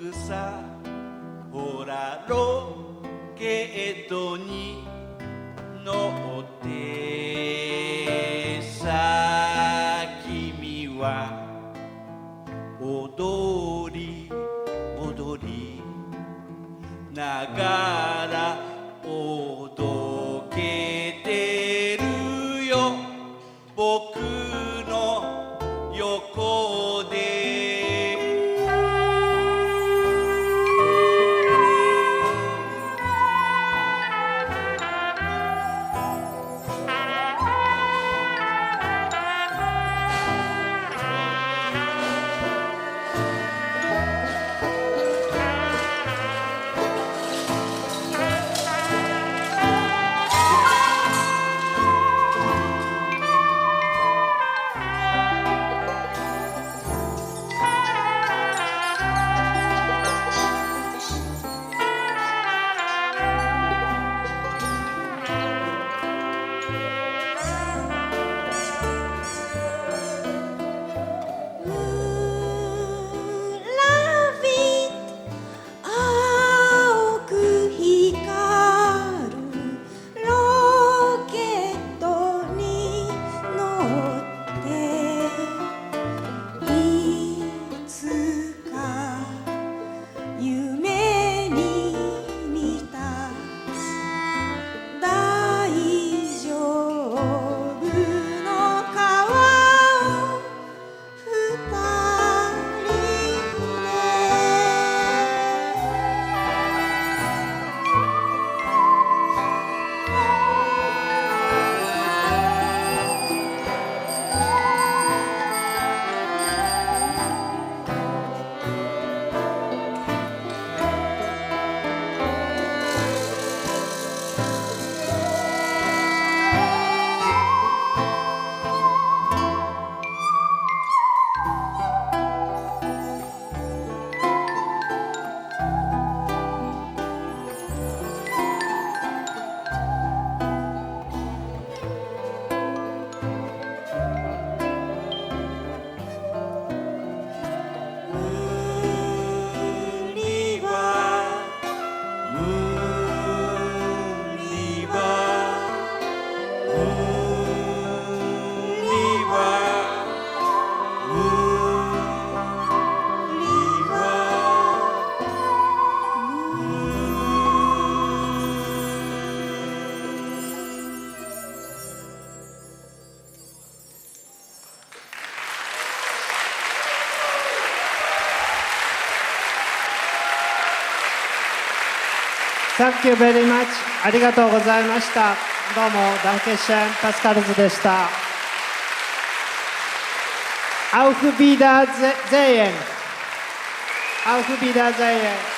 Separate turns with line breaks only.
ぐさほらロケットに乗ってさ君は踊り踊りながら踊り
Thank you very ありがとうございました。どうも、ダンケシェン、パスカルズでした。アウフビーダーゼ,ゼイエン。アウフビーダーゼイエン。